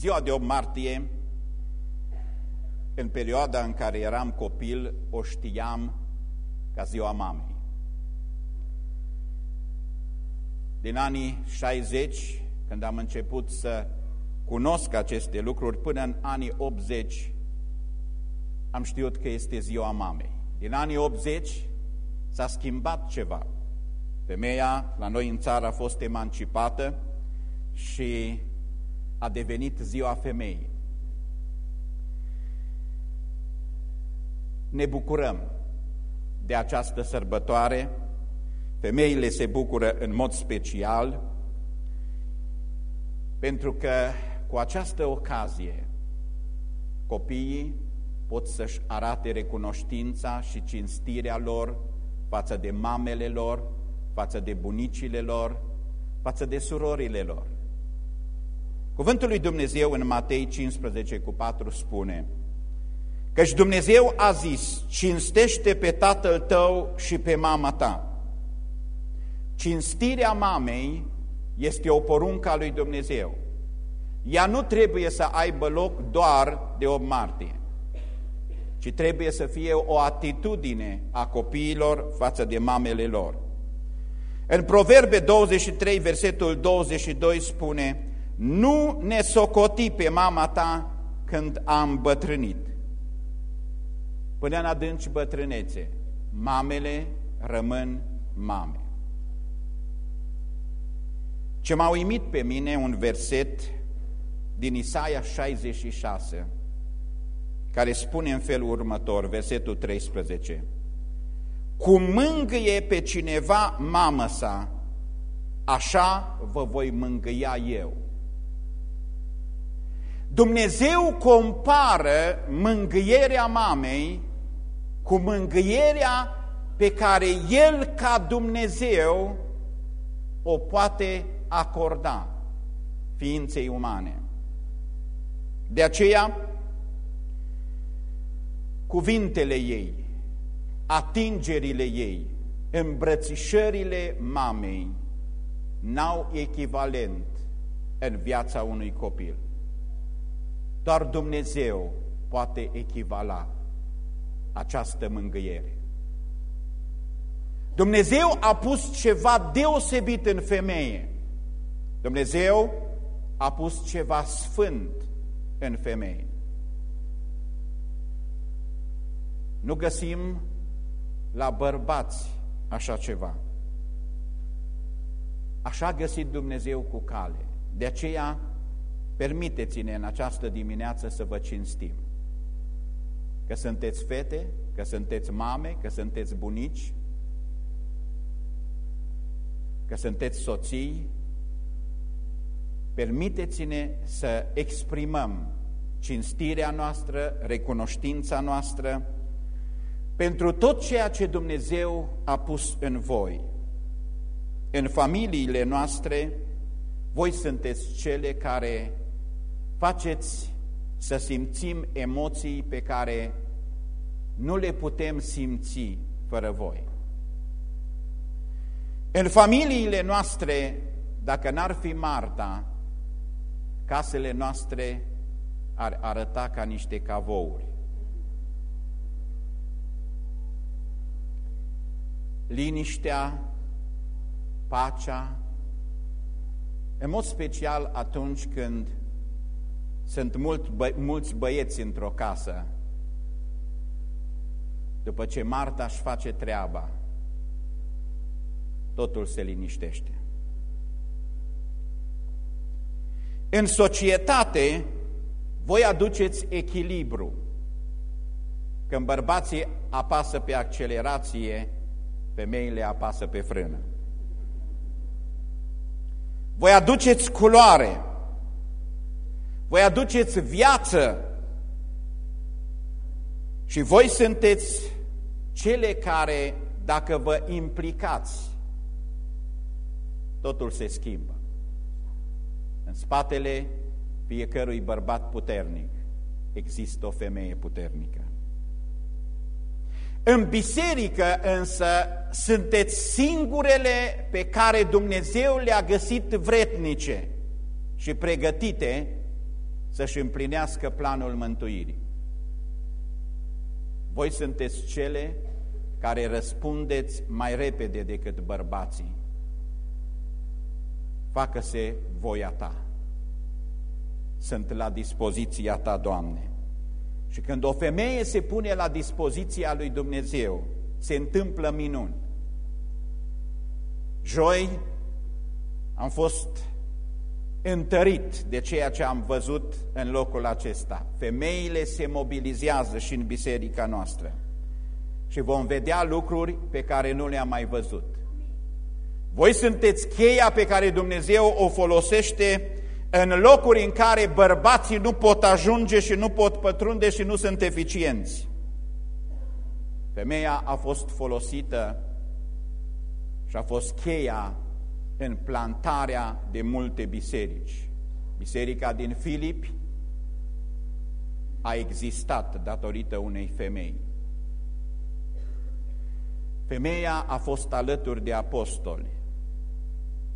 Ziua de 8 martie, în perioada în care eram copil, o știam ca ziua mamei. Din anii 60, când am început să cunosc aceste lucruri, până în anii 80 am știut că este ziua mamei. Din anii 80 s-a schimbat ceva. Femeia la noi în țară a fost emancipată și a devenit ziua femeii. Ne bucurăm de această sărbătoare, femeile se bucură în mod special, pentru că cu această ocazie copiii pot să-și arate recunoștința și cinstirea lor față de mamele lor, față de bunicile lor, față de surorile lor. Cuvântul lui Dumnezeu în Matei 15 cu 4 spune Căci Dumnezeu a zis, cinstește pe tatăl tău și pe mama ta. Cinstirea mamei este o poruncă a lui Dumnezeu. Ea nu trebuie să aibă loc doar de 8 martie, ci trebuie să fie o atitudine a copiilor față de mamele lor. În Proverbe 23, versetul 22 spune, Nu ne socoti pe mama ta când am bătrânit. Până în adânci bătrânețe, mamele rămân mame. Ce m-a uimit pe mine un verset din Isaia 66, care spune în felul următor, versetul 13, Cum mângâie pe cineva mamă sa, așa vă voi mângâia eu. Dumnezeu compară mângâierea mamei cu mângâierea pe care El ca Dumnezeu o poate acorda ființei umane. De aceea, cuvintele ei, atingerile ei, îmbrățișările mamei n-au echivalent în viața unui copil. Doar Dumnezeu poate echivala această mângâiere. Dumnezeu a pus ceva deosebit în femeie. Dumnezeu a pus ceva sfânt în femeie. Nu găsim la bărbați așa ceva. Așa a găsit Dumnezeu cu cale. De aceea, permiteți-ne în această dimineață să vă cinstim. Că sunteți fete, că sunteți mame, că sunteți bunici, că sunteți soții, permiteți-ne să exprimăm cinstirea noastră, recunoștința noastră pentru tot ceea ce Dumnezeu a pus în voi. În familiile noastre, voi sunteți cele care faceți să simțim emoții pe care nu le putem simți fără voi. În familiile noastre, dacă n-ar fi Marta, casele noastre ar arăta ca niște cavouri. Liniștea, pacea, în mod special atunci când sunt mult bă mulți băieți într-o casă, după ce Marta își face treaba, totul se liniștește. În societate, voi aduceți echilibru. Când bărbații apasă pe accelerație, femeile apasă pe frână. Voi aduceți culoare, voi aduceți viață și voi sunteți cele care, dacă vă implicați, totul se schimbă. În spatele fiecărui bărbat puternic există o femeie puternică. În biserică însă sunteți singurele pe care Dumnezeu le-a găsit vretnice și pregătite să-și împlinească planul mântuirii. Voi sunteți cele care răspundeți mai repede decât bărbații. Facă-se voia ta. Sunt la dispoziția ta, Doamne. Și când o femeie se pune la dispoziția lui Dumnezeu, se întâmplă minuni. Joi am fost întărit de ceea ce am văzut în locul acesta. Femeile se mobilizează și în biserica noastră și vom vedea lucruri pe care nu le-am mai văzut. Voi sunteți cheia pe care Dumnezeu o folosește în locuri în care bărbații nu pot ajunge și nu pot pătrunde și nu sunt eficienți. Femeia a fost folosită și a fost cheia în plantarea de multe biserici. Biserica din Filipi a existat datorită unei femei. Femeia a fost alături de apostoli.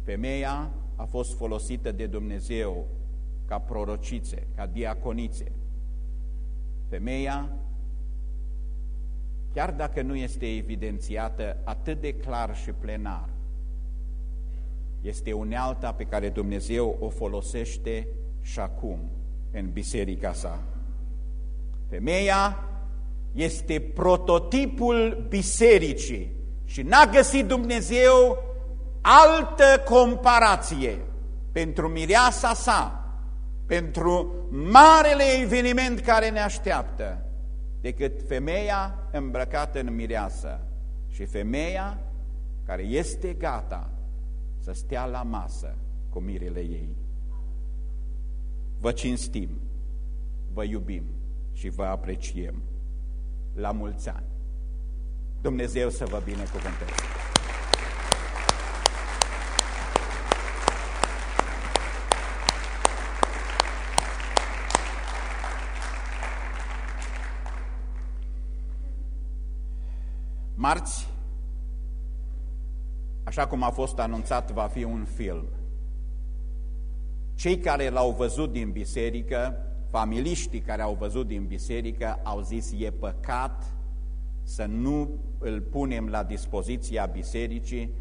Femeia a fost folosită de Dumnezeu ca prorocițe, ca diaconițe. Femeia, chiar dacă nu este evidențiată atât de clar și plenar, este unealta pe care Dumnezeu o folosește și acum în biserica sa. Femeia este prototipul bisericii și n-a găsit Dumnezeu altă comparație pentru mireasa sa, pentru marele eveniment care ne așteaptă, decât femeia îmbrăcată în mireasă și femeia care este gata să stea la masă cu mirele ei. Vă cinstim, vă iubim și vă apreciem. La mulți ani! Dumnezeu să vă binecuvânteze! Marți, așa cum a fost anunțat, va fi un film. Cei care l-au văzut din biserică, familiștii care au văzut din biserică, au zis e păcat să nu îl punem la dispoziția bisericii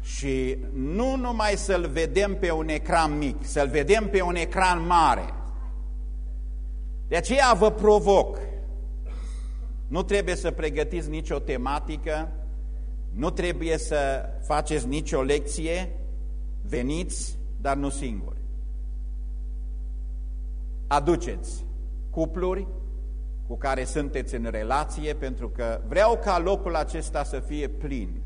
și nu numai să-l vedem pe un ecran mic, să-l vedem pe un ecran mare. De aceea vă provoc, nu trebuie să pregătiți nicio tematică, nu trebuie să faceți nicio lecție, veniți, dar nu singuri. Aduceți cupluri cu care sunteți în relație, pentru că vreau ca locul acesta să fie plin.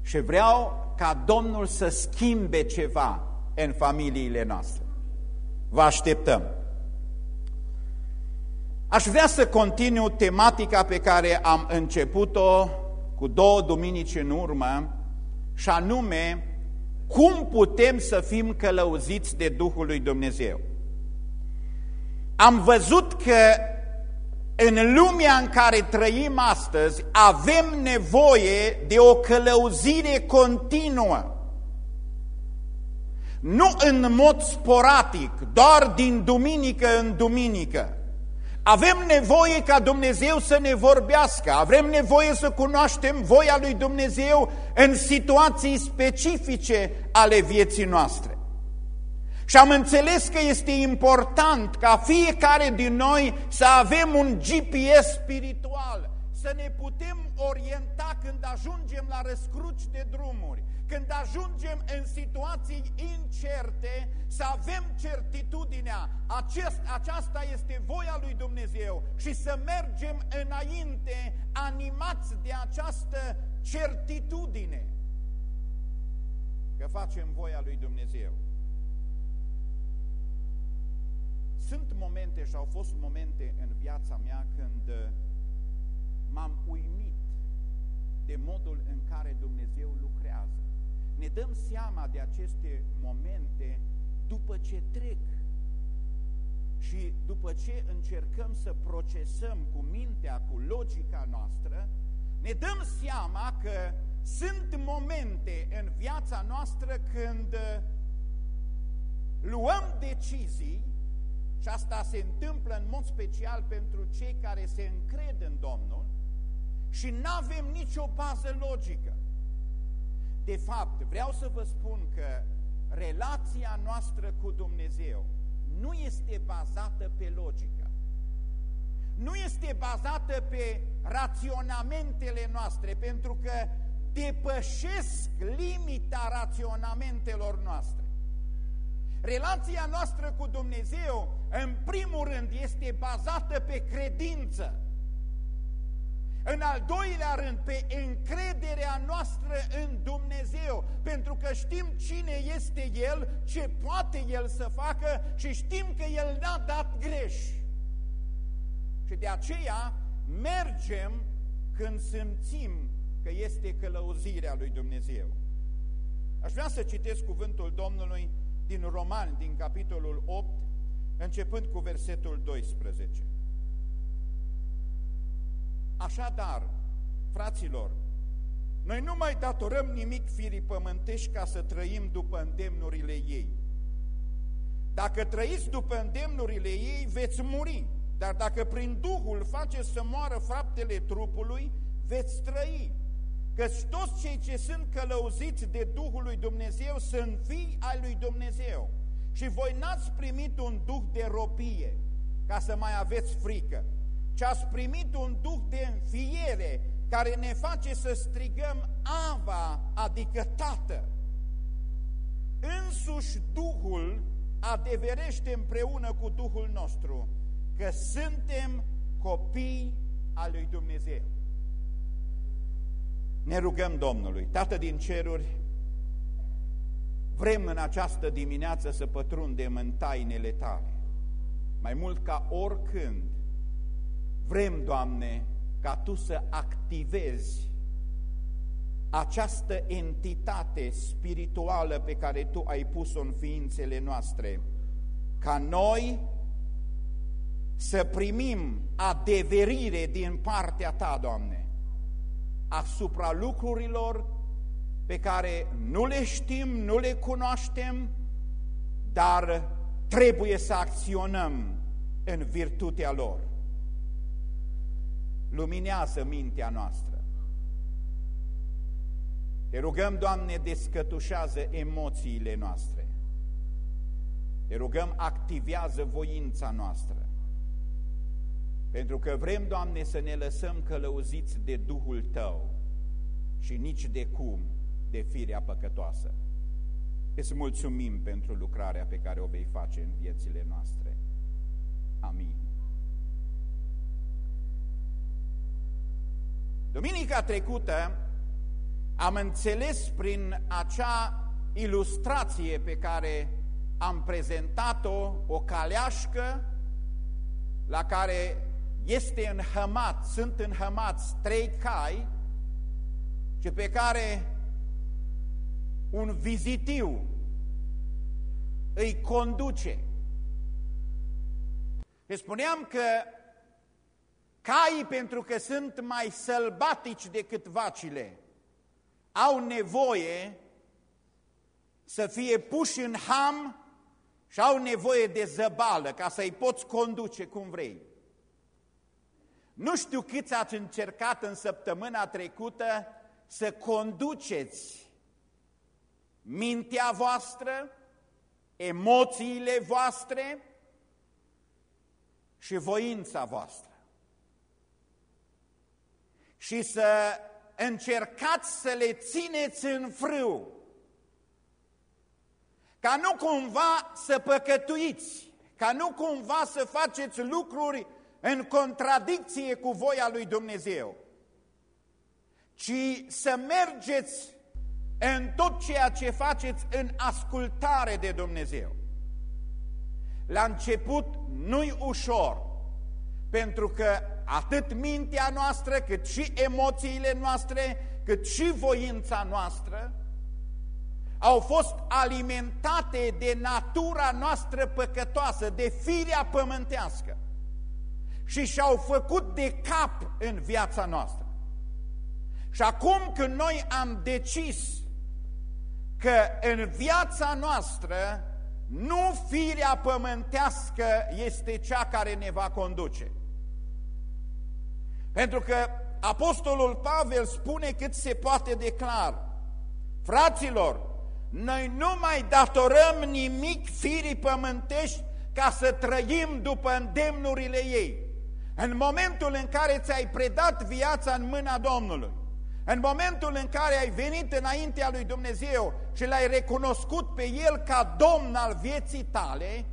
Și vreau ca Domnul să schimbe ceva în familiile noastre. Vă așteptăm! Aș vrea să continu tematica pe care am început-o cu două duminici în urmă, și anume, cum putem să fim călăuziți de Duhul lui Dumnezeu. Am văzut că în lumea în care trăim astăzi avem nevoie de o călăuzire continuă. Nu în mod sporatic, doar din duminică în duminică, avem nevoie ca Dumnezeu să ne vorbească, avem nevoie să cunoaștem voia lui Dumnezeu în situații specifice ale vieții noastre. Și am înțeles că este important ca fiecare din noi să avem un GPS spiritual, să ne putem orienta când ajungem la răscruci de drumuri, când ajungem în situații incerte, să avem certitudinea, acest, aceasta este voia lui Dumnezeu și să mergem înainte animați de această certitudine că facem voia lui Dumnezeu. Sunt momente și au fost momente în viața mea când m-am uimit de modul în care Dumnezeu lucrează. Ne dăm seama de aceste momente după ce trec și după ce încercăm să procesăm cu mintea, cu logica noastră, ne dăm seama că sunt momente în viața noastră când luăm decizii și asta se întâmplă în mod special pentru cei care se încred în Domnul și nu avem nicio bază logică. De fapt, vreau să vă spun că relația noastră cu Dumnezeu nu este bazată pe logică. Nu este bazată pe raționamentele noastre, pentru că depășesc limita raționamentelor noastre. Relația noastră cu Dumnezeu, în primul rând, este bazată pe credință. În al doilea rând, pe încrederea noastră în Dumnezeu, pentru că știm cine este El, ce poate El să facă și știm că El n-a dat greș. Și de aceea mergem când simțim că este călăuzirea lui Dumnezeu. Aș vrea să citesc cuvântul Domnului din Roman, din capitolul 8, începând cu versetul 12. Așadar, fraților, noi nu mai datorăm nimic firii pământești ca să trăim după îndemnurile ei. Dacă trăiți după îndemnurile ei, veți muri, dar dacă prin Duhul faceți să moară faptele trupului, veți trăi. Căci toți cei ce sunt călăuziți de Duhul lui Dumnezeu sunt fii ai lui Dumnezeu. Și voi n-ați primit un duh de ropie ca să mai aveți frică, ci ați primit un duh de înfiere care ne face să strigăm Ava, adică Tată. Însuși Duhul adeverește împreună cu Duhul nostru că suntem copii al lui Dumnezeu. Ne rugăm Domnului, Tată din ceruri, vrem în această dimineață să pătrundem în tainele Tale. Mai mult ca oricând, vrem, Doamne, ca Tu să activezi această entitate spirituală pe care Tu ai pus-o în ființele noastre, ca noi să primim adeverire din partea Ta, Doamne, asupra lucrurilor pe care nu le știm, nu le cunoaștem, dar trebuie să acționăm în virtutea lor. Luminează mintea noastră. Te rugăm, Doamne, descătușează emoțiile noastre. Te rugăm, activează voința noastră. Pentru că vrem, Doamne, să ne lăsăm călăuziți de Duhul Tău și nici de cum de firea păcătoasă. Îți mulțumim pentru lucrarea pe care o vei face în viețile noastre. Amin. Duminica trecută am înțeles prin acea ilustrație pe care am prezentat-o, o caleașcă la care este înhămat, sunt înhămați trei cai și pe care un vizitiu îi conduce. Și spuneam că caii, pentru că sunt mai sălbatici decât vacile, au nevoie să fie puși în ham și au nevoie de zăbală ca să-i poți conduce cum vrei. Nu știu câți ați încercat în săptămâna trecută să conduceți mintea voastră, emoțiile voastre și voința voastră. Și să încercați să le țineți în frâu, ca nu cumva să păcătuiți, ca nu cumva să faceți lucruri în contradicție cu voia lui Dumnezeu, ci să mergeți în tot ceea ce faceți în ascultare de Dumnezeu. La început nu-i ușor, pentru că atât mintea noastră, cât și emoțiile noastre, cât și voința noastră, au fost alimentate de natura noastră păcătoasă, de firea pământească și și-au făcut de cap în viața noastră. Și acum când noi am decis că în viața noastră Nu firea pământească este cea care ne va conduce. Pentru că Apostolul Pavel spune cât se poate de clar. Fraților, noi nu mai datorăm nimic firii pământești ca să trăim după îndemnurile ei. În momentul în care ți-ai predat viața în mâna Domnului, în momentul în care ai venit înaintea lui Dumnezeu și l-ai recunoscut pe El ca Domn al vieții tale,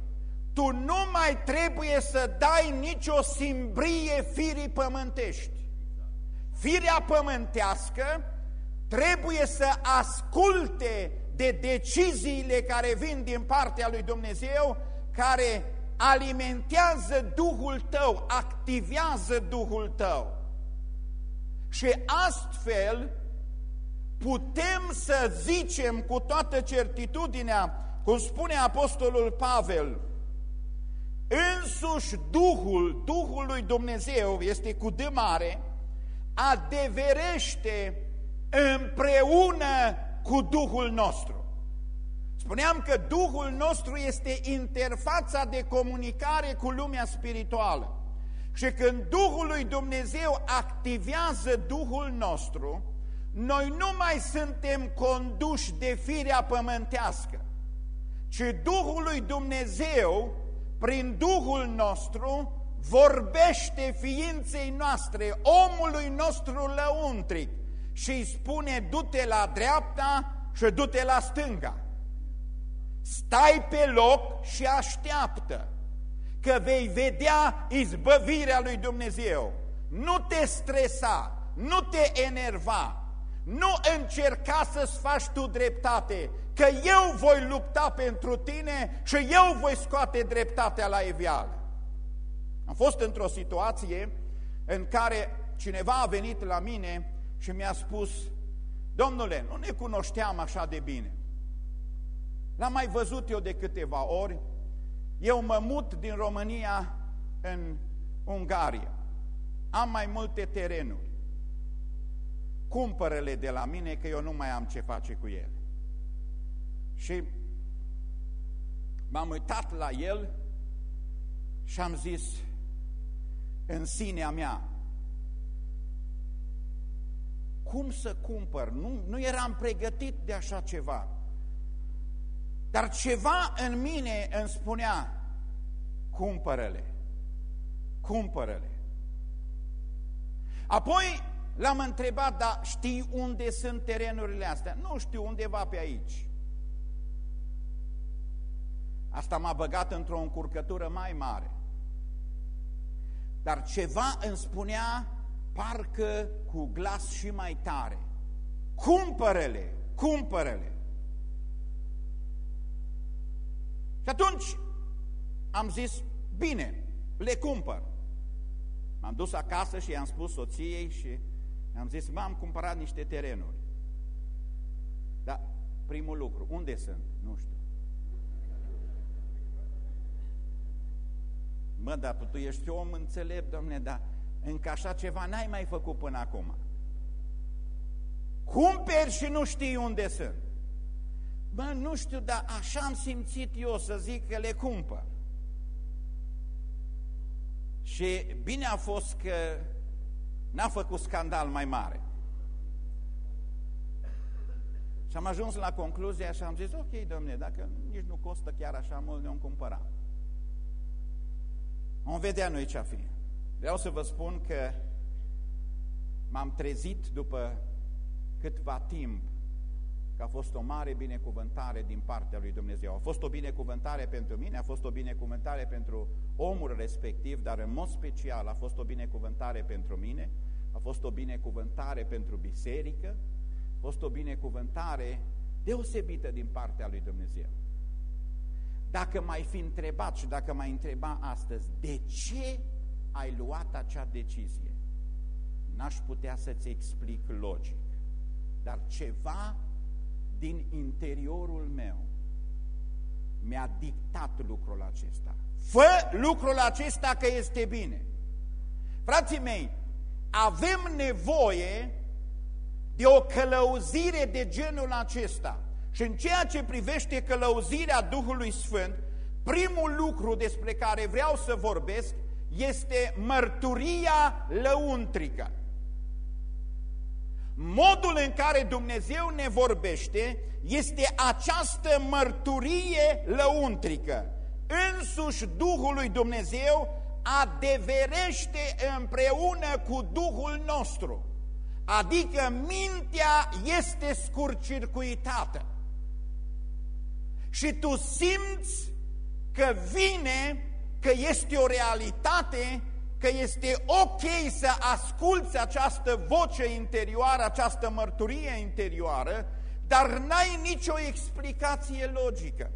tu nu mai trebuie să dai nicio simbrie firii pământești. Firea pământească trebuie să asculte de deciziile care vin din partea lui Dumnezeu, care alimentează Duhul tău, activează Duhul tău. Și astfel putem să zicem cu toată certitudinea, cum spune Apostolul Pavel, însuși Duhul, Duhul lui Dumnezeu este cu de mare, adeverește împreună cu Duhul nostru. Spuneam că Duhul nostru este interfața de comunicare cu lumea spirituală. Și când Duhul lui Dumnezeu activează Duhul nostru, noi nu mai suntem conduși de firea pământească, ci Duhul lui Dumnezeu, prin Duhul nostru, vorbește ființei noastre, omului nostru lăuntric și îi spune du-te la dreapta și du-te la stânga. Stai pe loc și așteaptă că vei vedea izbăvirea lui Dumnezeu. Nu te stresa, nu te enerva, nu încerca să-ți faci tu dreptate, că eu voi lupta pentru tine și eu voi scoate dreptatea la evială. Am fost într-o situație în care cineva a venit la mine și mi-a spus, Domnule, nu ne cunoșteam așa de bine. L-am mai văzut eu de câteva ori, eu mă mut din România în Ungaria. Am mai multe terenuri. Cumpără-le de la mine că eu nu mai am ce face cu ele. Și m-am uitat la el și am zis în sinea mea, cum să cumpăr? Nu, nu eram pregătit de așa ceva. Dar ceva în mine îmi spunea, cumpără-le, cumpără-le. Apoi l-am întrebat, dar știi unde sunt terenurile astea? Nu știu, undeva pe aici. Asta m-a băgat într-o încurcătură mai mare. Dar ceva îmi spunea, parcă cu glas și mai tare, cumpără-le, cumpără-le. Și atunci am zis, bine, le cumpăr. M-am dus acasă și i-am spus soției și am zis, m-am cumpărat niște terenuri. Dar primul lucru, unde sunt? Nu știu. Mă, dar tu ești om înțelept, domne, dar încă așa ceva n-ai mai făcut până acum. Cumperi și nu știi unde sunt. Bă, nu știu, dar așa am simțit eu să zic că le cumpăr. Și bine a fost că n-a făcut scandal mai mare. Și am ajuns la concluzia și am zis, ok, domne, dacă nici nu costă chiar așa mult, ne-om cumpăra. Vom vedea noi ce-a fi. Vreau să vă spun că m-am trezit după câtva timp că a fost o mare binecuvântare din partea lui Dumnezeu. A fost o binecuvântare pentru mine, a fost o binecuvântare pentru omul respectiv, dar în mod special a fost o binecuvântare pentru mine, a fost o binecuvântare pentru biserică, a fost o binecuvântare deosebită din partea lui Dumnezeu. Dacă mai fi întrebat și dacă mai întreba astăzi, de ce ai luat acea decizie? N-aș putea să-ți explic logic, dar ceva din interiorul meu mi-a dictat lucrul acesta. Fă lucrul acesta că este bine. Frații mei, avem nevoie de o călăuzire de genul acesta. Și în ceea ce privește călăuzirea Duhului Sfânt, primul lucru despre care vreau să vorbesc este mărturia lăuntrică. Modul în care Dumnezeu ne vorbește este această mărturie lăuntrică. Însuși Duhul lui Dumnezeu adeverește împreună cu Duhul nostru. Adică mintea este scurcircuitată. Și tu simți că vine, că este o realitate, că este ok să asculți această voce interioară, această mărturie interioară, dar n-ai nicio explicație logică.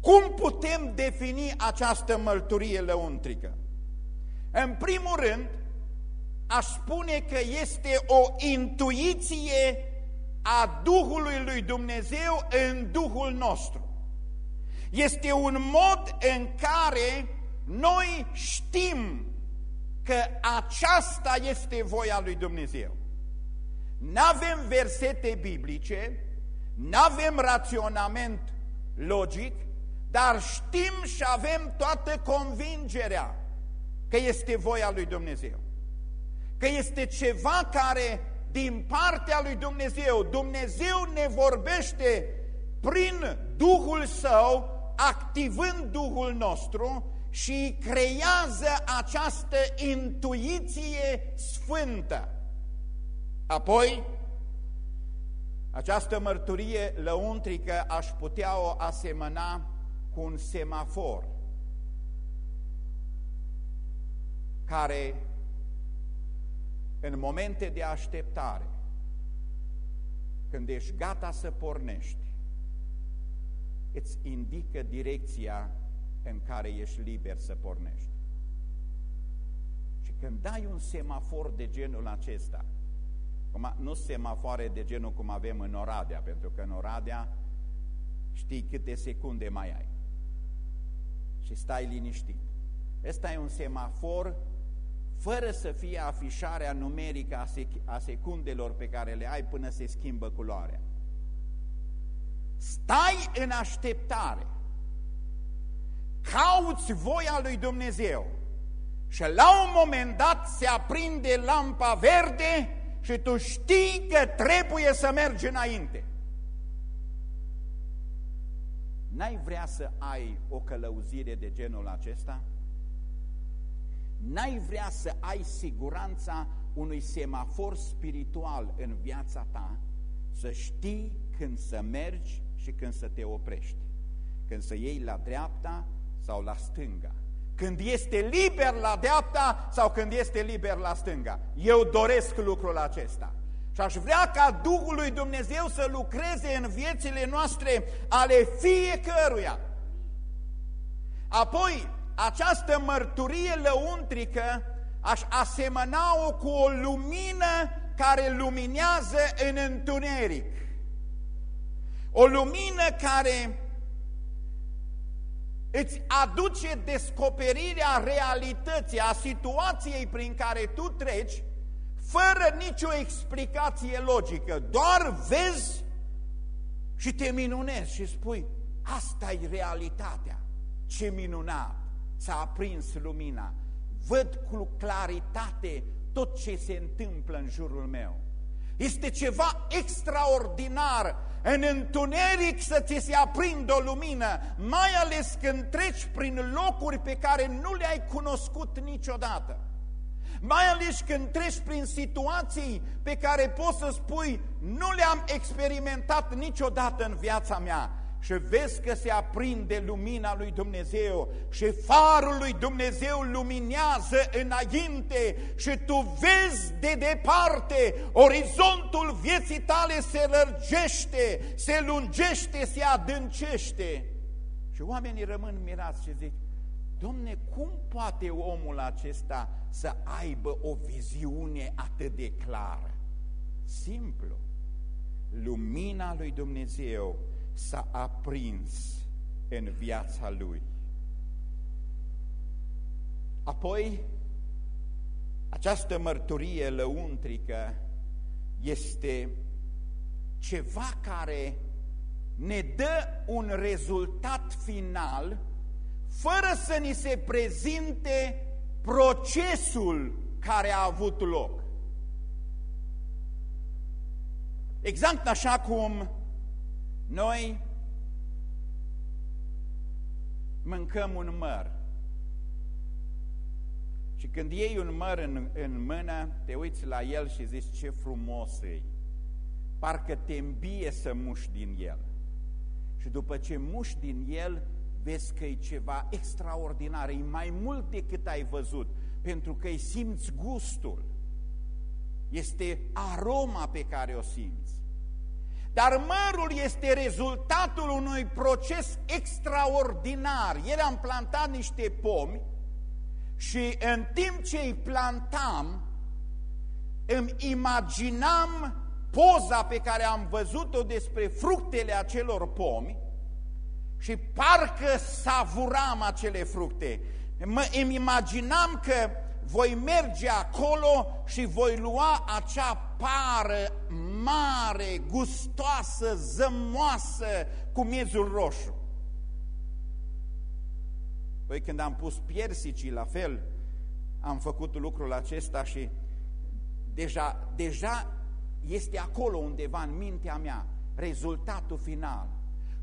Cum putem defini această mărturie lăuntrică? În primul rând, aș spune că este o intuiție a Duhului lui Dumnezeu în Duhul nostru. Este un mod în care noi știm că aceasta este voia lui Dumnezeu. Nu avem versete biblice, nu avem raționament logic, dar știm și avem toată convingerea că este voia lui Dumnezeu. Că este ceva care din partea lui Dumnezeu, Dumnezeu ne vorbește prin Duhul Său, activând Duhul nostru și creează această intuiție sfântă. Apoi, această mărturie lăuntrică aș putea o asemăna cu un semafor care în momente de așteptare, când ești gata să pornești, îți indică direcția în care ești liber să pornești. Și când dai un semafor de genul acesta, Acum, nu semafoare de genul cum avem în Oradea, pentru că în Oradea știi câte secunde mai ai și stai liniștit. Ăsta e un semafor fără să fie afișarea numerică a, sec a secundelor pe care le ai până se schimbă culoarea. Stai în așteptare, cauți voia lui Dumnezeu și la un moment dat se aprinde lampa verde și tu știi că trebuie să mergi înainte. N-ai vrea să ai o călăuzire de genul acesta? N-ai vrea să ai siguranța unui semafor spiritual în viața ta, să știi când să mergi și când să te oprești, când să iei la dreapta sau la stânga, când este liber la dreapta sau când este liber la stânga. Eu doresc lucrul acesta. Și aș vrea ca Duhul lui Dumnezeu să lucreze în viețile noastre ale fiecăruia. Apoi, această mărturie lăuntrică aș asemăna-o cu o lumină care luminează în întuneric. O lumină care îți aduce descoperirea realității, a situației prin care tu treci, fără nicio explicație logică, doar vezi și te minunezi și spui, asta e realitatea, ce minunat, s-a aprins lumina, văd cu claritate tot ce se întâmplă în jurul meu. Este ceva extraordinar în întuneric să ți se aprindă o lumină, mai ales când treci prin locuri pe care nu le-ai cunoscut niciodată. Mai ales când treci prin situații pe care poți să spui nu le-am experimentat niciodată în viața mea și vezi că se aprinde lumina lui Dumnezeu și farul lui Dumnezeu luminează înainte și tu vezi de departe orizontul vieții tale se lărgește, se lungește, se adâncește. Și oamenii rămân mirați și zic, Domne, cum poate omul acesta să aibă o viziune atât de clară? Simplu. Lumina lui Dumnezeu s-a aprins în viața lui. Apoi, această mărturie lăuntrică este ceva care ne dă un rezultat final fără să ni se prezinte procesul care a avut loc. Exact așa cum noi mâncăm un măr. Și când iei un măr în, în mână, te uiți la el și zici ce frumos e. Parcă te îmbie să muși din el. Și după ce muși din el, vezi că e ceva extraordinar, e mai mult decât ai văzut, pentru că îi simți gustul. Este aroma pe care o simți. Dar mărul este rezultatul unui proces extraordinar. El am plantat niște pomi și în timp ce îi plantam, îmi imaginam poza pe care am văzut-o despre fructele acelor pomi și parcă savuram acele fructe. Mă, îmi imaginam că voi merge acolo și voi lua acea pară mare, gustoasă, zămoasă cu miezul roșu. Păi când am pus piersicii la fel, am făcut lucrul acesta și deja, deja este acolo undeva în mintea mea rezultatul final.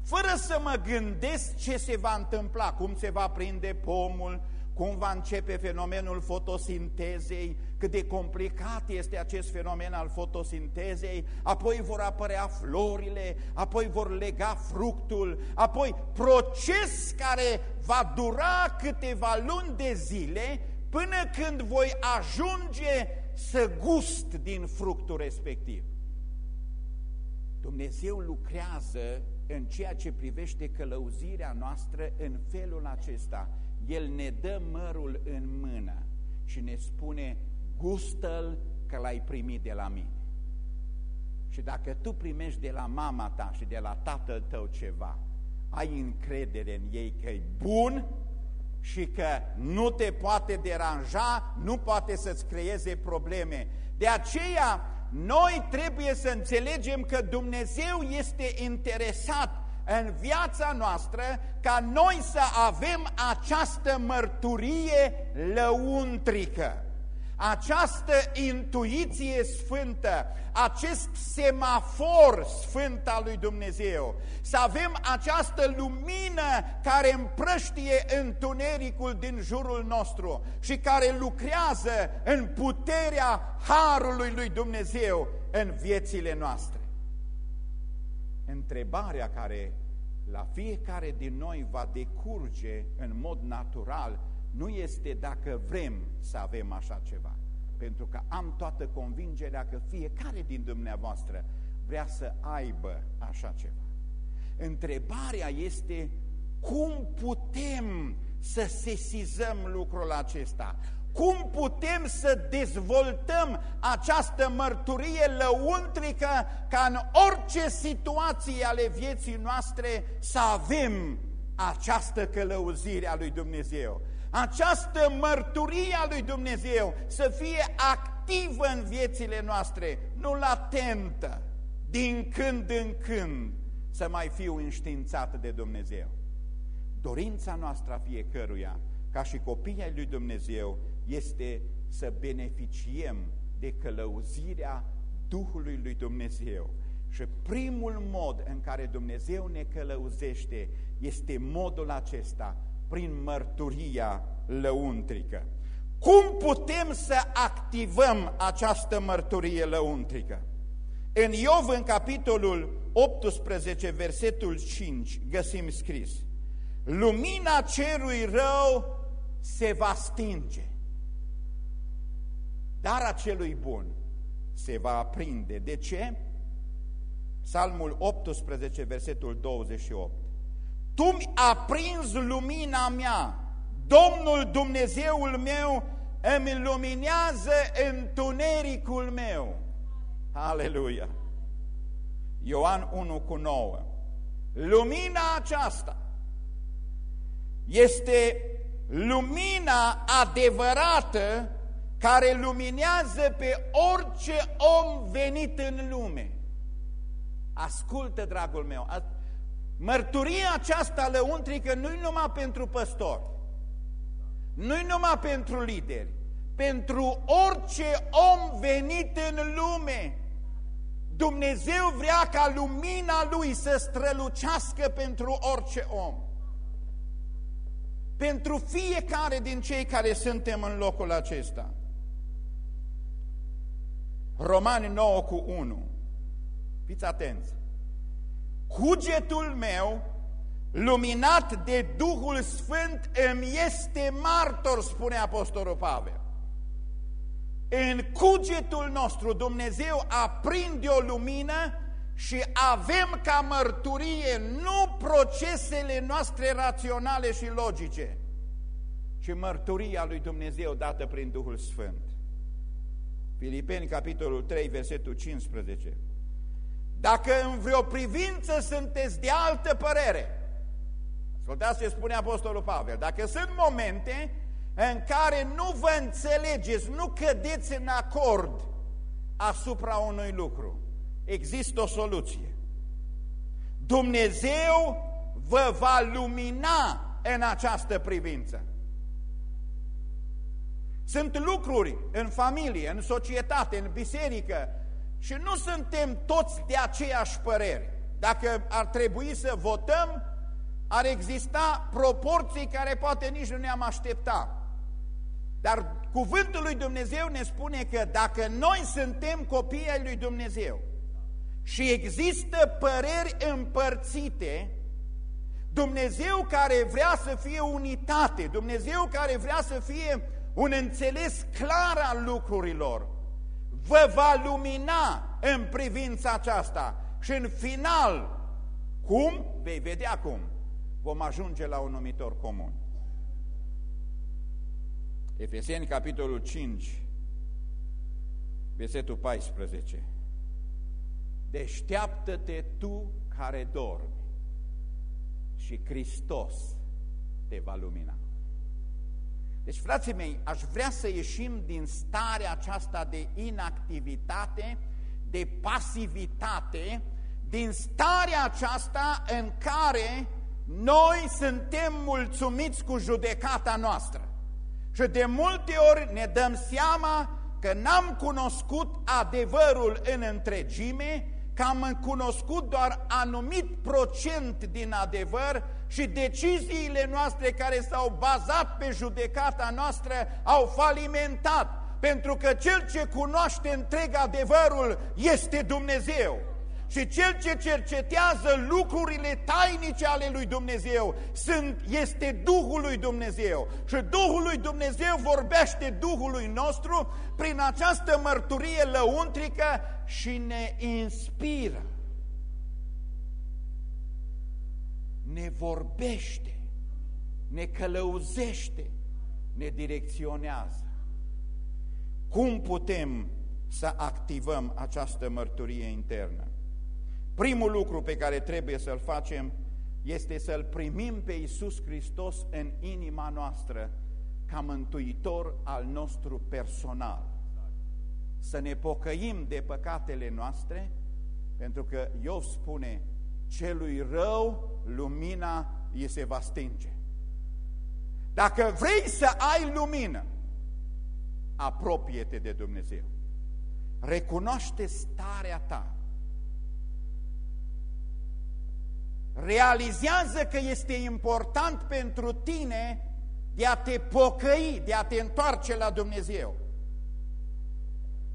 Fără să mă gândesc ce se va întâmpla, cum se va prinde pomul, cum va începe fenomenul fotosintezei, cât de complicat este acest fenomen al fotosintezei, apoi vor apărea florile, apoi vor lega fructul, apoi proces care va dura câteva luni de zile până când voi ajunge să gust din fructul respectiv. Dumnezeu lucrează în ceea ce privește călăuzirea noastră în felul acesta. El ne dă mărul în mână și ne spune, gustă-l că l-ai primit de la mine. Și dacă tu primești de la mama ta și de la tatăl tău ceva, ai încredere în ei că e bun și că nu te poate deranja, nu poate să-ți creeze probleme. De aceea, noi trebuie să înțelegem că Dumnezeu este interesat în viața noastră ca noi să avem această mărturie lăuntrică această intuiție sfântă, acest semafor sfânt al lui Dumnezeu, să avem această lumină care împrăștie întunericul din jurul nostru și care lucrează în puterea Harului lui Dumnezeu în viețile noastre. Întrebarea care la fiecare din noi va decurge în mod natural nu este dacă vrem să avem așa ceva, pentru că am toată convingerea că fiecare din dumneavoastră vrea să aibă așa ceva. Întrebarea este cum putem să sesizăm lucrul acesta? Cum putem să dezvoltăm această mărturie lăuntrică ca în orice situație ale vieții noastre să avem această călăuzire a lui Dumnezeu? această mărturie a lui Dumnezeu să fie activă în viețile noastre, nu latentă, din când în când să mai fiu înștiințată de Dumnezeu. Dorința noastră a fiecăruia, ca și copiii lui Dumnezeu, este să beneficiem de călăuzirea Duhului lui Dumnezeu. Și primul mod în care Dumnezeu ne călăuzește este modul acesta, prin mărturia lăuntrică. Cum putem să activăm această mărturie lăuntrică? În Iov, în capitolul 18, versetul 5, găsim scris Lumina cerului rău se va stinge, dar a celui bun se va aprinde. De ce? Psalmul 18, versetul 28. Tu mi aprins lumina mea, Domnul Dumnezeul meu îmi luminează întunericul meu. Aleluia! Ioan 1 cu 9. Lumina aceasta este lumina adevărată care luminează pe orice om venit în lume. Ascultă, dragul meu, mărturia aceasta lăuntrică nu-i numai pentru păstori, nu-i numai pentru lideri, pentru orice om venit în lume. Dumnezeu vrea ca lumina Lui să strălucească pentru orice om. Pentru fiecare din cei care suntem în locul acesta. Romani 9 cu 1. Fiți atenți. Cugetul meu, luminat de Duhul Sfânt, îmi este martor, spune Apostolul Pavel. În cugetul nostru Dumnezeu aprinde o lumină și avem ca mărturie nu procesele noastre raționale și logice, ci mărturia lui Dumnezeu dată prin Duhul Sfânt. Filipeni, capitolul 3, versetul 15. Dacă în vreo privință sunteți de altă părere, ascultați ce spune Apostolul Pavel, dacă sunt momente în care nu vă înțelegeți, nu cădeți în acord asupra unui lucru, există o soluție. Dumnezeu vă va lumina în această privință. Sunt lucruri în familie, în societate, în biserică și nu suntem toți de aceeași părere. Dacă ar trebui să votăm, ar exista proporții care poate nici nu ne-am aștepta. Dar cuvântul lui Dumnezeu ne spune că dacă noi suntem copii ai lui Dumnezeu și există păreri împărțite, Dumnezeu care vrea să fie unitate, Dumnezeu care vrea să fie un înțeles clar al lucrurilor, vă va lumina în privința aceasta și în final, cum? Vei vedea cum. Vom ajunge la un numitor comun. Efeseni, capitolul 5, versetul 14. Deșteaptă-te tu care dormi și Hristos te va lumina. Deci, frații mei, aș vrea să ieșim din starea aceasta de inactivitate, de pasivitate, din starea aceasta în care noi suntem mulțumiți cu judecata noastră. Și de multe ori ne dăm seama că n-am cunoscut adevărul în întregime, că am cunoscut doar anumit procent din adevăr și deciziile noastre care s-au bazat pe judecata noastră au falimentat, pentru că cel ce cunoaște întreg adevărul este Dumnezeu. Și cel ce cercetează lucrurile tainice ale lui Dumnezeu sunt, este Duhul lui Dumnezeu. Și Duhul lui Dumnezeu vorbește Duhului nostru prin această mărturie lăuntrică și ne inspiră. Ne vorbește, ne călăuzește, ne direcționează. Cum putem să activăm această mărturie internă? Primul lucru pe care trebuie să-l facem este să-L primim pe Iisus Hristos în inima noastră ca mântuitor al nostru personal. Să ne pocăim de păcatele noastre, pentru că Iov spune, celui rău lumina îi se va stinge. Dacă vrei să ai lumină, apropie-te de Dumnezeu. Recunoaște starea ta realizează că este important pentru tine de a te pocăi, de a te întoarce la Dumnezeu.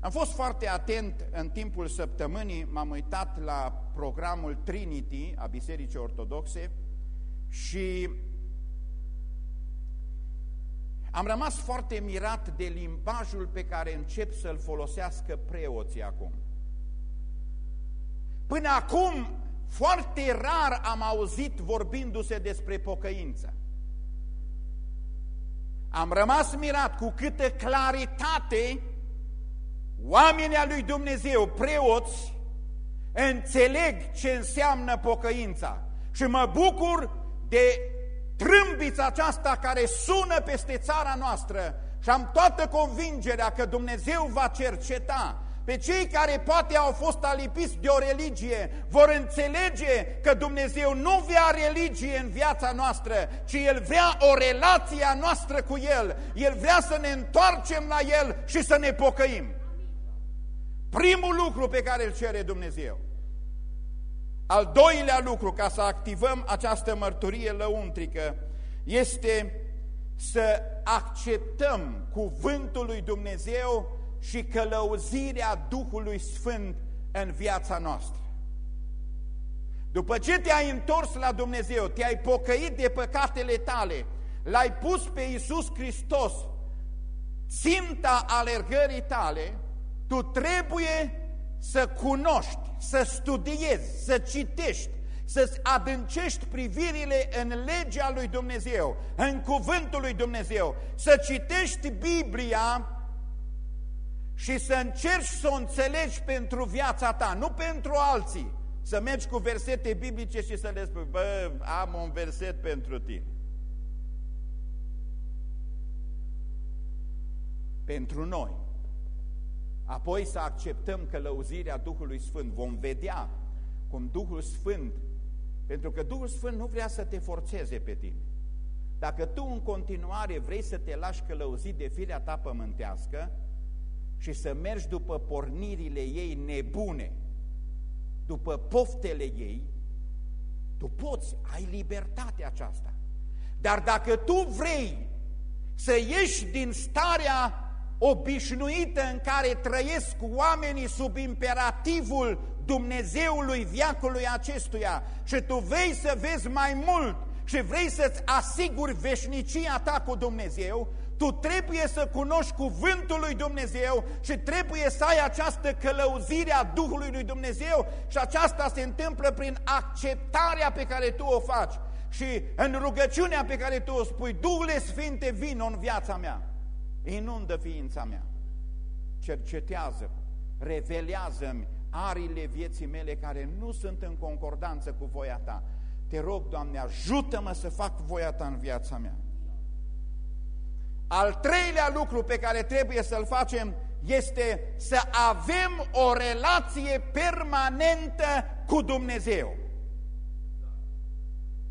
Am fost foarte atent în timpul săptămânii, m-am uitat la programul Trinity a Bisericii Ortodoxe și am rămas foarte mirat de limbajul pe care încep să-l folosească preoții acum. Până acum foarte rar am auzit vorbindu-se despre pocăință. Am rămas mirat cu câtă claritate oamenii lui Dumnezeu, preoți, înțeleg ce înseamnă pocăința și mă bucur de trâmbița aceasta care sună peste țara noastră și am toată convingerea că Dumnezeu va cerceta pe cei care poate au fost alipiți de o religie, vor înțelege că Dumnezeu nu vrea religie în viața noastră, ci El vrea o relație a noastră cu El. El vrea să ne întoarcem la El și să ne pocăim. Primul lucru pe care îl cere Dumnezeu. Al doilea lucru, ca să activăm această mărturie lăuntrică, este să acceptăm cuvântul lui Dumnezeu și călăuzirea Duhului Sfânt în viața noastră. După ce te-ai întors la Dumnezeu, te-ai pocăit de păcatele tale, l-ai pus pe Iisus Hristos, ținta alergării tale, tu trebuie să cunoști, să studiezi, să citești, să-ți adâncești privirile în legea lui Dumnezeu, în cuvântul lui Dumnezeu, să citești Biblia și să încerci să o înțelegi pentru viața ta, nu pentru alții. Să mergi cu versete biblice și să le spui, bă, am un verset pentru tine. Pentru noi. Apoi să acceptăm călăuzirea Duhului Sfânt. Vom vedea cum Duhul Sfânt, pentru că Duhul Sfânt nu vrea să te forțeze pe tine. Dacă tu în continuare vrei să te lași călăuzit de firea ta pământească, și să mergi după pornirile ei nebune, după poftele ei, tu poți, ai libertatea aceasta. Dar dacă tu vrei să ieși din starea obișnuită în care trăiesc oamenii sub imperativul Dumnezeului viacului acestuia și tu vrei să vezi mai mult și vrei să-ți asiguri veșnicia ta cu Dumnezeu, tu trebuie să cunoști cuvântul lui Dumnezeu și trebuie să ai această călăuzire a Duhului lui Dumnezeu și aceasta se întâmplă prin acceptarea pe care tu o faci și în rugăciunea pe care tu o spui, Duhule Sfinte, vin în viața mea, inundă ființa mea, cercetează, revelează-mi arile vieții mele care nu sunt în concordanță cu voia Ta. Te rog, Doamne, ajută-mă să fac voia Ta în viața mea. Al treilea lucru pe care trebuie să-l facem este să avem o relație permanentă cu Dumnezeu.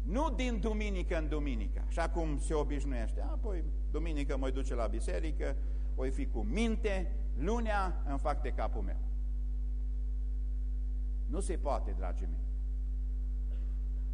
Nu din duminică în duminică, așa cum se obișnuiește. Apoi, duminică mă duce la biserică, voi fi cu minte, lunea îmi fac de capul meu. Nu se poate, dragii mei.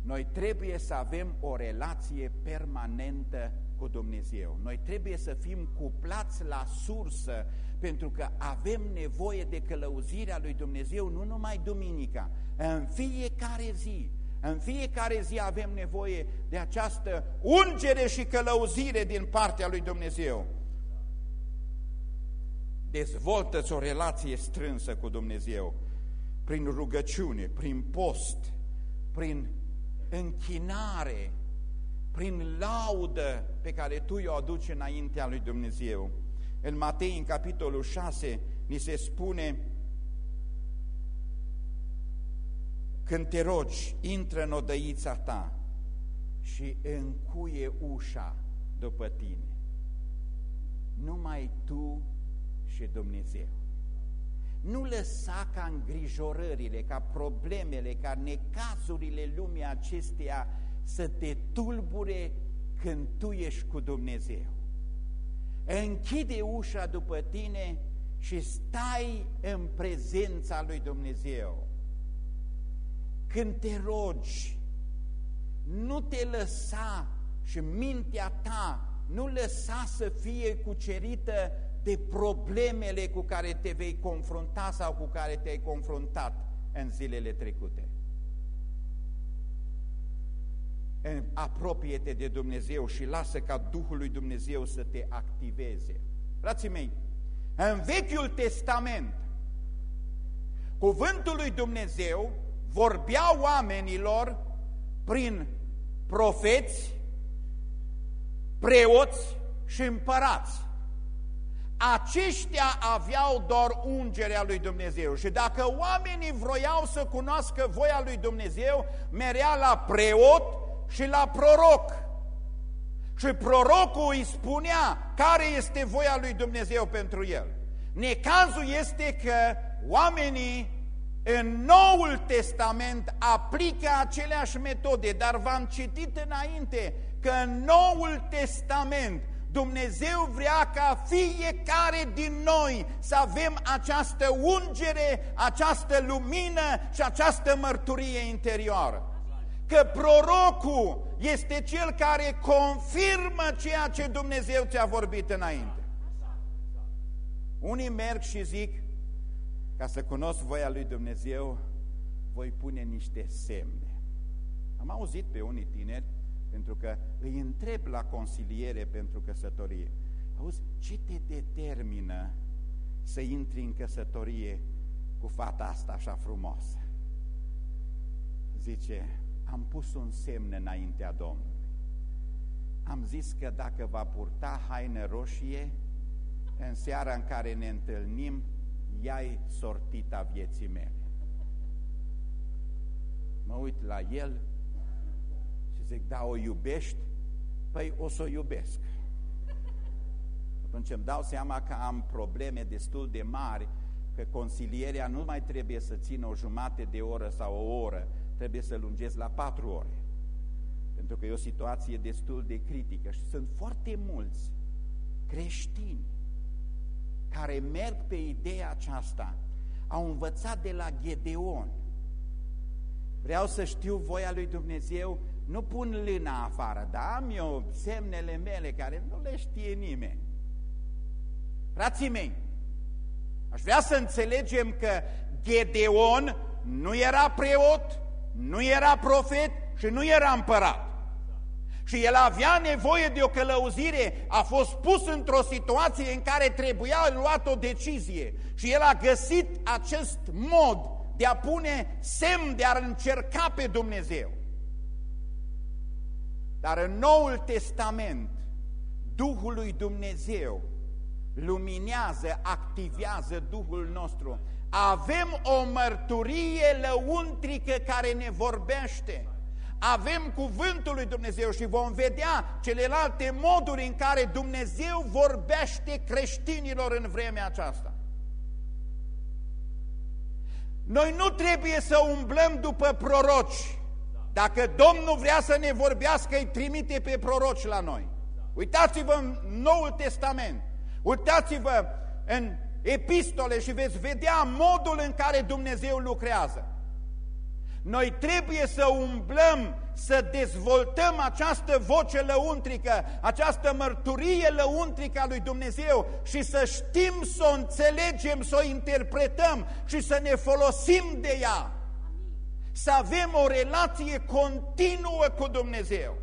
Noi trebuie să avem o relație permanentă cu Dumnezeu. Noi trebuie să fim cuplați la sursă pentru că avem nevoie de călăuzirea lui Dumnezeu nu numai duminica, în fiecare zi. În fiecare zi avem nevoie de această ungere și călăuzire din partea lui Dumnezeu. Dezvoltă-ți o relație strânsă cu Dumnezeu prin rugăciune, prin post, prin închinare, prin laudă pe care tu o aduci înaintea lui Dumnezeu. În Matei, în capitolul 6, ni se spune când te rogi, intră în odăița ta și încuie ușa după tine. Numai tu și Dumnezeu. Nu lăsa ca îngrijorările, ca problemele, ca necazurile lumii acesteia să te tulbure când tu ești cu Dumnezeu. Închide ușa după tine și stai în prezența lui Dumnezeu. Când te rogi, nu te lăsa și mintea ta nu lăsa să fie cucerită de problemele cu care te vei confrunta sau cu care te-ai confruntat în zilele trecute apropie-te de Dumnezeu și lasă ca Duhul lui Dumnezeu să te activeze. Frații mei, în Vechiul Testament, cuvântul lui Dumnezeu vorbea oamenilor prin profeți, preoți și împărați. Aceștia aveau doar ungerea lui Dumnezeu și dacă oamenii vroiau să cunoască voia lui Dumnezeu, merea la preot și la proroc. Și prorocul îi spunea care este voia lui Dumnezeu pentru el. Necazul este că oamenii în Noul Testament aplică aceleași metode, dar v-am citit înainte că în Noul Testament Dumnezeu vrea ca fiecare din noi să avem această ungere, această lumină și această mărturie interioară. Că prorocul este cel care confirmă ceea ce Dumnezeu ți-a vorbit înainte. Unii merg și zic, ca să cunosc voia lui Dumnezeu, voi pune niște semne. Am auzit pe unii tineri, pentru că îi întreb la consiliere pentru căsătorie. Auzi, ce te determină să intri în căsătorie cu fata asta așa frumoasă? Zice, am pus un semn înaintea Domnului. Am zis că dacă va purta haină roșie, în seara în care ne întâlnim, ea-i sortita vieții mele. Mă uit la el și zic, da, o iubești? Păi o să o iubesc. Atunci îmi dau seama că am probleme destul de mari, că consilierea nu mai trebuie să țină o jumate de oră sau o oră, trebuie să lungesc la patru ore. Pentru că e o situație destul de critică și sunt foarte mulți creștini care merg pe ideea aceasta au învățat de la Gedeon. Vreau să știu voia lui Dumnezeu, nu pun lâna afară, dar am eu semnele mele care nu le știe nimeni. Frații mei, aș vrea să înțelegem că Gedeon nu era preot, nu era profet și nu era împărat și el avea nevoie de o călăuzire, a fost pus într-o situație în care trebuia luat o decizie și el a găsit acest mod de a pune semn, de a încerca pe Dumnezeu. Dar în Noul Testament, Duhul lui Dumnezeu luminează, activează Duhul nostru. Avem o mărturie lăuntrică care ne vorbește avem cuvântul lui Dumnezeu și vom vedea celelalte moduri în care Dumnezeu vorbește creștinilor în vremea aceasta. Noi nu trebuie să umblăm după proroci. Dacă Domnul vrea să ne vorbească, îi trimite pe proroci la noi. Uitați-vă în Noul Testament, uitați-vă în epistole și veți vedea modul în care Dumnezeu lucrează. Noi trebuie să umblăm, să dezvoltăm această voce lăuntrică, această mărturie lăuntrică a lui Dumnezeu și să știm să o înțelegem, să o interpretăm și să ne folosim de ea. Să avem o relație continuă cu Dumnezeu.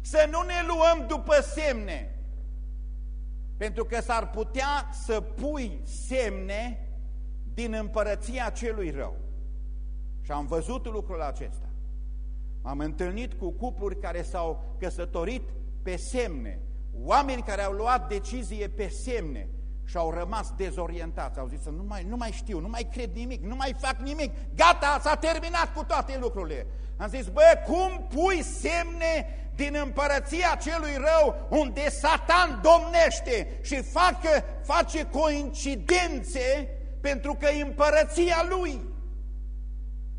Să nu ne luăm după semne, pentru că s-ar putea să pui semne din împărăția celui rău. Și am văzut lucrul acesta. M-am întâlnit cu cupluri care s-au căsătorit pe semne, oameni care au luat decizie pe semne și au rămas dezorientați. Au zis, nu mai, nu mai știu, nu mai cred nimic, nu mai fac nimic, gata, s-a terminat cu toate lucrurile. Am zis, bă, cum pui semne din împărăția celui rău unde Satan domnește și facă, face coincidențe pentru că e împărăția lui.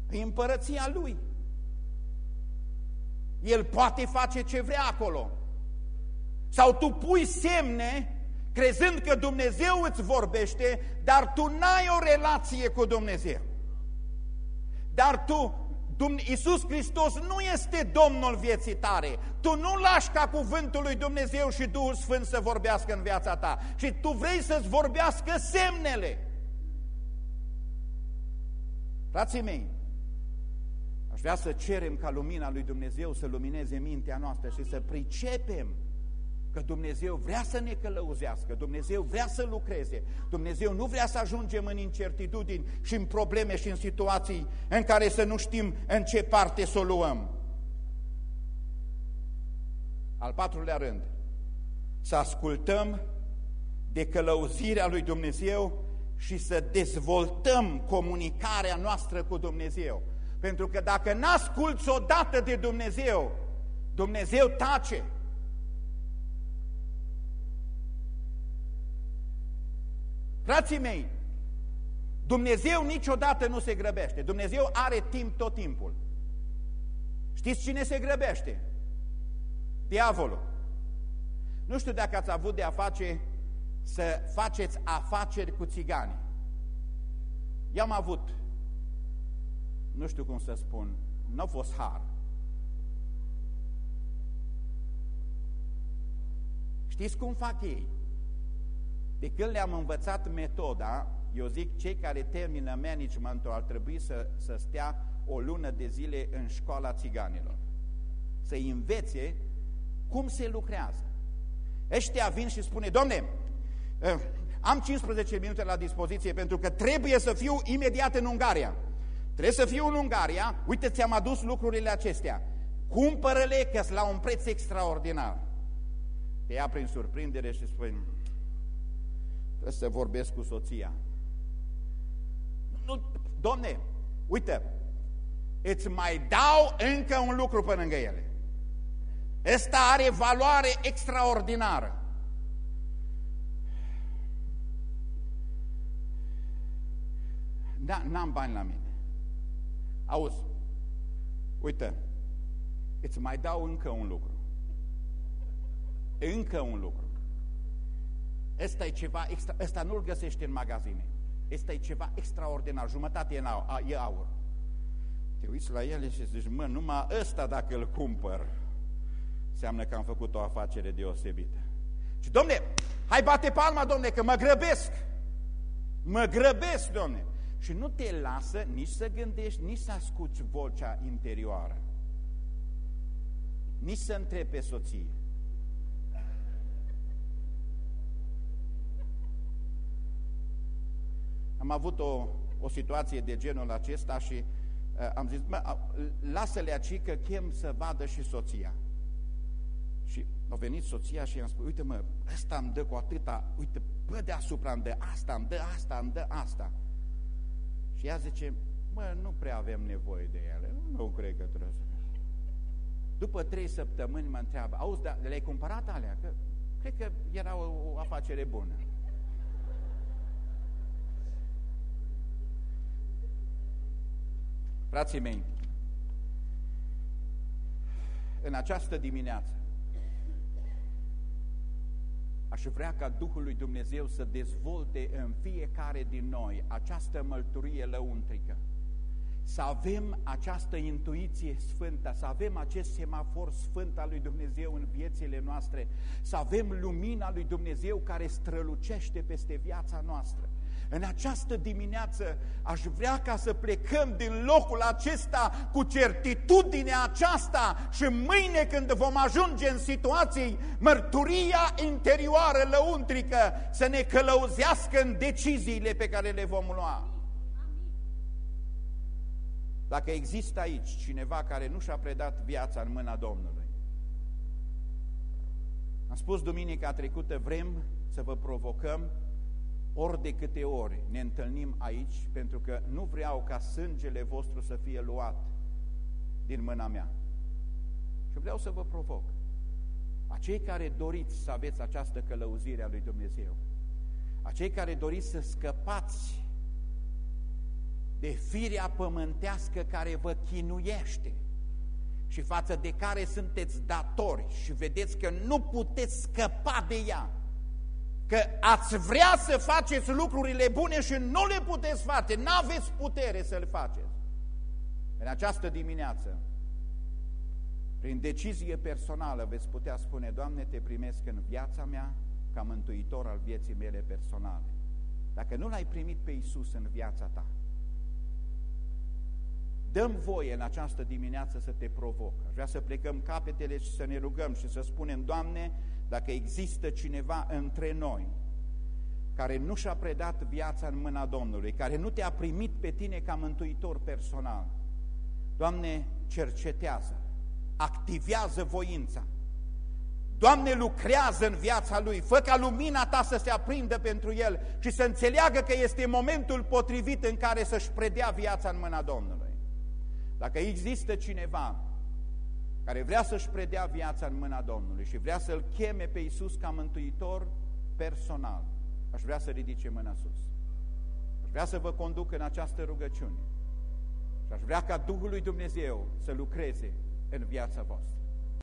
E împărăția lui. El poate face ce vrea acolo. Sau tu pui semne crezând că Dumnezeu îți vorbește, dar tu n-ai o relație cu Dumnezeu. Dar tu, Iisus Hristos nu este Domnul vieții tare. Tu nu lași ca cuvântul lui Dumnezeu și Duhul Sfânt să vorbească în viața ta. Și tu vrei să-ți vorbească semnele. Frații mei, Aș vrea să cerem ca lumina lui Dumnezeu să lumineze mintea noastră și să pricepem că Dumnezeu vrea să ne călăuzească, Dumnezeu vrea să lucreze, Dumnezeu nu vrea să ajungem în incertitudini și în probleme și în situații în care să nu știm în ce parte să o luăm. Al patrulea rând, să ascultăm de călăuzirea lui Dumnezeu și să dezvoltăm comunicarea noastră cu Dumnezeu. Pentru că dacă n-asculți odată de Dumnezeu, Dumnezeu tace. Frații mei, Dumnezeu niciodată nu se grăbește. Dumnezeu are timp tot timpul. Știți cine se grăbește? Diavolul. Nu știu dacă ați avut de a face să faceți afaceri cu țigani. I-am avut, nu știu cum să spun, nu a fost har. Știți cum fac ei? De când le-am învățat metoda, eu zic, cei care termină managementul ar trebui să, să stea o lună de zile în școala țiganilor. Să învețe cum se lucrează. Ăștia vin și spune, domne, ă, am 15 minute la dispoziție pentru că trebuie să fiu imediat în Ungaria. Trebuie să fiu în Ungaria, uite, ți-am adus lucrurile acestea. Cumpără-le că la un preț extraordinar. Te ia prin surprindere și spui, trebuie să vorbesc cu soția. Nu, domne, uite, îți mai dau încă un lucru pe lângă ele. Ăsta are valoare extraordinară. Da, n-am bani la mine. Auzi, uite, îți mai dau încă un lucru. Încă un lucru. Ăsta e ceva extra, ăsta nu-l găsești în magazine. Ăsta e ceva extraordinar, jumătate e, aur, e aur. Te uiți la ele și zici, mă, numai ăsta dacă îl cumpăr, înseamnă că am făcut o afacere deosebită. Și, domne, hai bate palma, domne, că mă grăbesc. Mă grăbesc, domne. Și nu te lasă nici să gândești, nici să ascuți vocea interioară. Nici să întrebi pe soție. Am avut o, o situație de genul acesta și uh, am zis, lasă-le aici că chem să vadă și soția. Și a venit soția și i-am spus, uite mă, ăsta îmi dă cu atâta, uite, bă, deasupra îmi dă asta, îmi dă asta, îmi dă asta. Și ea zice, mă, nu prea avem nevoie de ele, nu cred că trebuie să... După trei săptămâni mă întreabă, auzi, dar le-ai cumpărat alea? Că, cred că era o, o afacere bună. Frații mei, în această dimineață aș vrea ca Duhul lui Dumnezeu să dezvolte în fiecare din noi această mălturie lăuntrică, să avem această intuiție sfântă, să avem acest semafor sfânt al lui Dumnezeu în viețile noastre, să avem lumina lui Dumnezeu care strălucește peste viața noastră. În această dimineață aș vrea ca să plecăm din locul acesta cu certitudinea aceasta și mâine când vom ajunge în situații, mărturia interioară lăuntrică să ne călăuzească în deciziile pe care le vom lua. Dacă există aici cineva care nu și-a predat viața în mâna Domnului, am spus duminica trecută, vrem să vă provocăm ori de câte ori ne întâlnim aici, pentru că nu vreau ca sângele vostru să fie luat din mâna mea. Și vreau să vă provoc. Acei care doriți să aveți această călăuzire a lui Dumnezeu, acei care doriți să scăpați de firea pământească care vă chinuiește și față de care sunteți datori și vedeți că nu puteți scăpa de ea, că ați vrea să faceți lucrurile bune și nu le puteți face, nu aveți putere să le faceți. În această dimineață, prin decizie personală, veți putea spune, Doamne, te primesc în viața mea ca mântuitor al vieții mele personale. Dacă nu l-ai primit pe Isus în viața ta, dăm voie în această dimineață să te provoc. Aș vrea să plecăm capetele și să ne rugăm și să spunem, Doamne, dacă există cineva între noi care nu și-a predat viața în mâna Domnului, care nu te-a primit pe tine ca mântuitor personal, Doamne, cercetează, activează voința, Doamne, lucrează în viața lui, fă ca lumina ta să se aprindă pentru el și să înțeleagă că este momentul potrivit în care să-și predea viața în mâna Domnului. Dacă există cineva care vrea să-și predea viața în mâna Domnului și vrea să-L cheme pe Iisus ca mântuitor personal, aș vrea să ridice mâna sus. Aș vrea să vă conduc în această rugăciune și aș vrea ca Duhul lui Dumnezeu să lucreze în viața voastră.